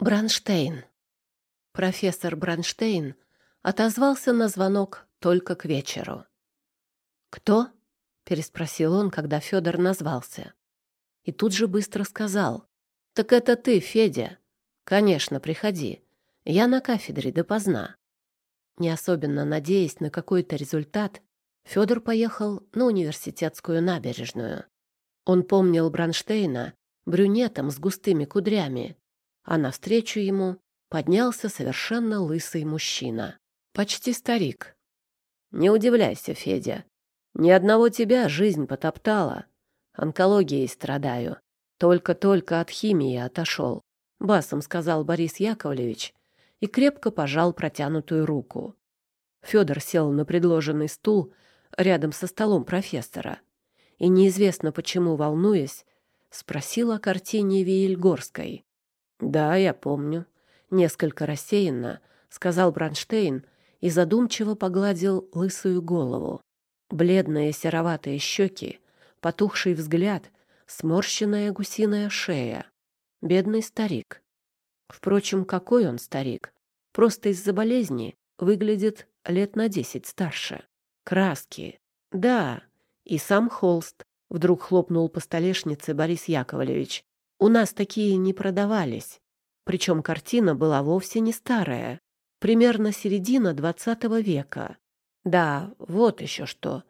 Бранштейн. Профессор Бранштейн отозвался на звонок только к вечеру. «Кто?» — переспросил он, когда Федор назвался. И тут же быстро сказал. «Так это ты, Федя. Конечно, приходи. Я на кафедре допоздна». Не особенно надеясь на какой-то результат, Федор поехал на университетскую набережную. Он помнил Бранштейна брюнетом с густыми кудрями, а навстречу ему поднялся совершенно лысый мужчина. Почти старик. «Не удивляйся, Федя. Ни одного тебя жизнь потоптала. Онкологией страдаю. Только-только от химии отошел», — басом сказал Борис Яковлевич и крепко пожал протянутую руку. Федор сел на предложенный стул рядом со столом профессора и, неизвестно почему волнуясь, спросил о картине Виельгорской. «Да, я помню». Несколько рассеянно сказал Бронштейн и задумчиво погладил лысую голову. Бледные сероватые щеки, потухший взгляд, сморщенная гусиная шея. Бедный старик. Впрочем, какой он старик? Просто из-за болезни выглядит лет на десять старше. Краски. Да, и сам холст. Вдруг хлопнул по столешнице Борис Яковлевич. У нас такие не продавались. Причем картина была вовсе не старая. Примерно середина двадцатого века. Да, вот еще что.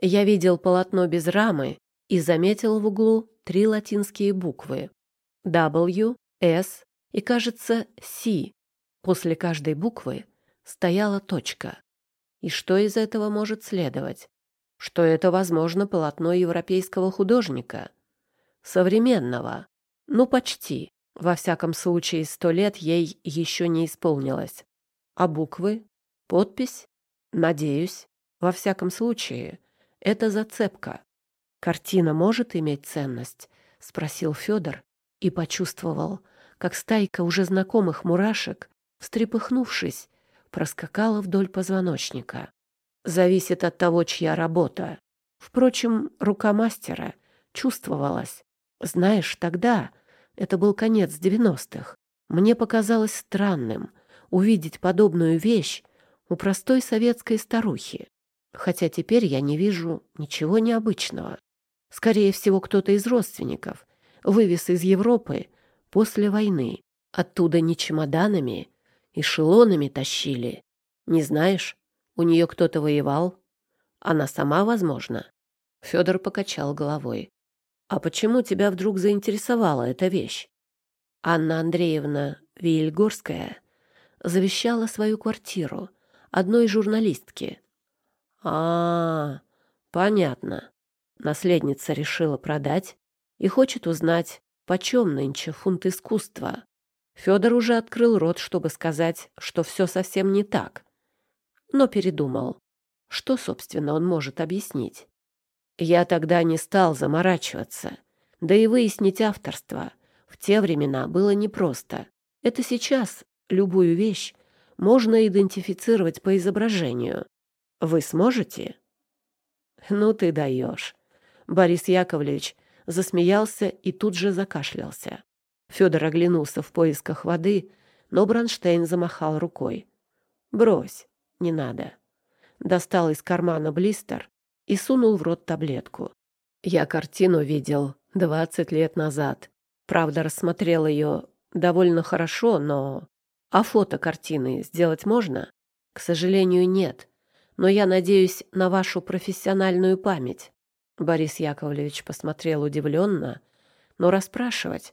Я видел полотно без рамы и заметил в углу три латинские буквы. W, S и, кажется, C. После каждой буквы стояла точка. И что из этого может следовать? Что это, возможно, полотно европейского художника. Современного. Ну, почти. Во всяком случае, сто лет ей еще не исполнилось. А буквы? Подпись? Надеюсь. Во всяком случае, это зацепка. Картина может иметь ценность? Спросил Федор и почувствовал, как стайка уже знакомых мурашек, встрепыхнувшись, проскакала вдоль позвоночника. Зависит от того, чья работа. Впрочем, рука мастера чувствовалась. Знаешь, тогда, это был конец девяностых, мне показалось странным увидеть подобную вещь у простой советской старухи. Хотя теперь я не вижу ничего необычного. Скорее всего, кто-то из родственников вывез из Европы после войны. Оттуда не чемоданами, эшелонами тащили. Не знаешь, у нее кто-то воевал? Она сама, возможно?» Федор покачал головой. «А почему тебя вдруг заинтересовала эта вещь?» Анна Андреевна Вильгорская завещала свою квартиру одной журналистке. а, -а понятно. Наследница решила продать и хочет узнать, почем нынче фунт искусства. Федор уже открыл рот, чтобы сказать, что все совсем не так, но передумал. Что, собственно, он может объяснить? Я тогда не стал заморачиваться. Да и выяснить авторство в те времена было непросто. Это сейчас любую вещь можно идентифицировать по изображению. Вы сможете? Ну ты даешь. Борис Яковлевич засмеялся и тут же закашлялся. Федор оглянулся в поисках воды, но Бронштейн замахал рукой. «Брось, не надо». Достал из кармана блистер и сунул в рот таблетку. Я картину видел двадцать лет назад. Правда, рассмотрел ее довольно хорошо, но... А фото картины сделать можно? К сожалению, нет. Но я надеюсь на вашу профессиональную память. Борис Яковлевич посмотрел удивленно, но расспрашивать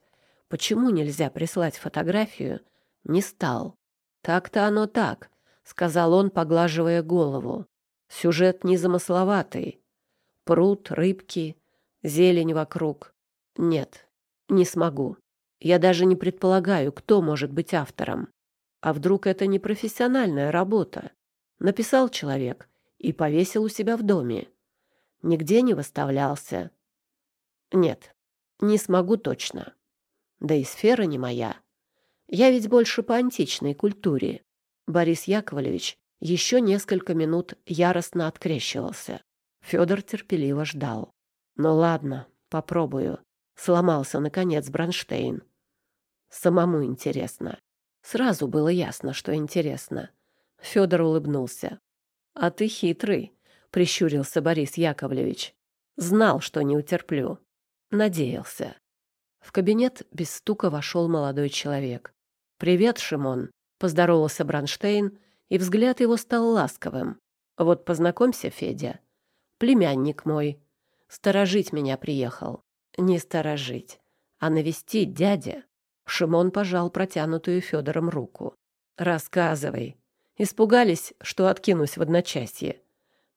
Почему нельзя прислать фотографию? Не стал. Так-то оно так, сказал он, поглаживая голову. Сюжет незамысловатый. Пруд, рыбки, зелень вокруг. Нет, не смогу. Я даже не предполагаю, кто может быть автором. А вдруг это не профессиональная работа? Написал человек и повесил у себя в доме. Нигде не выставлялся. Нет, не смогу точно. Да и сфера не моя. Я ведь больше по античной культуре. Борис Яковлевич еще несколько минут яростно открещивался. Федор терпеливо ждал. «Ну ладно, попробую», — сломался, наконец, Бронштейн. Самому интересно. Сразу было ясно, что интересно. Федор улыбнулся. «А ты хитрый», — прищурился Борис Яковлевич. «Знал, что не утерплю. Надеялся». В кабинет без стука вошел молодой человек. «Привет, Шимон», — поздоровался Бранштейн, и взгляд его стал ласковым. «Вот познакомься, Федя. Племянник мой. Сторожить меня приехал. Не сторожить, а навестить дядя». Шимон пожал протянутую Федором руку. «Рассказывай», Испугались, что откинусь в одночасье.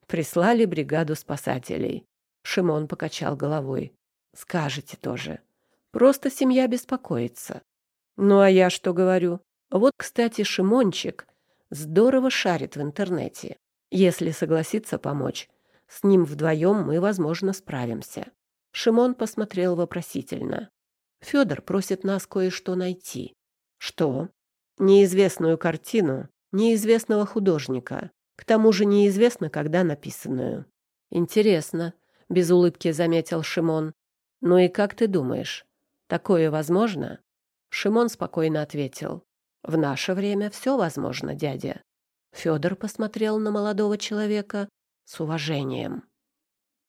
Прислали бригаду спасателей. Шимон покачал головой. Скажете тоже. Просто семья беспокоится. Ну а я что говорю? Вот, кстати, Шимончик здорово шарит в интернете. Если согласится помочь, с ним вдвоем мы, возможно, справимся. Шимон посмотрел вопросительно. Федор просит нас кое-что найти. Что? Неизвестную картину неизвестного художника, к тому же неизвестно, когда написанную. «Интересно», — без улыбки заметил Шимон. «Ну и как ты думаешь, такое возможно?» Шимон спокойно ответил. «В наше время все возможно, дядя». Федор посмотрел на молодого человека с уважением.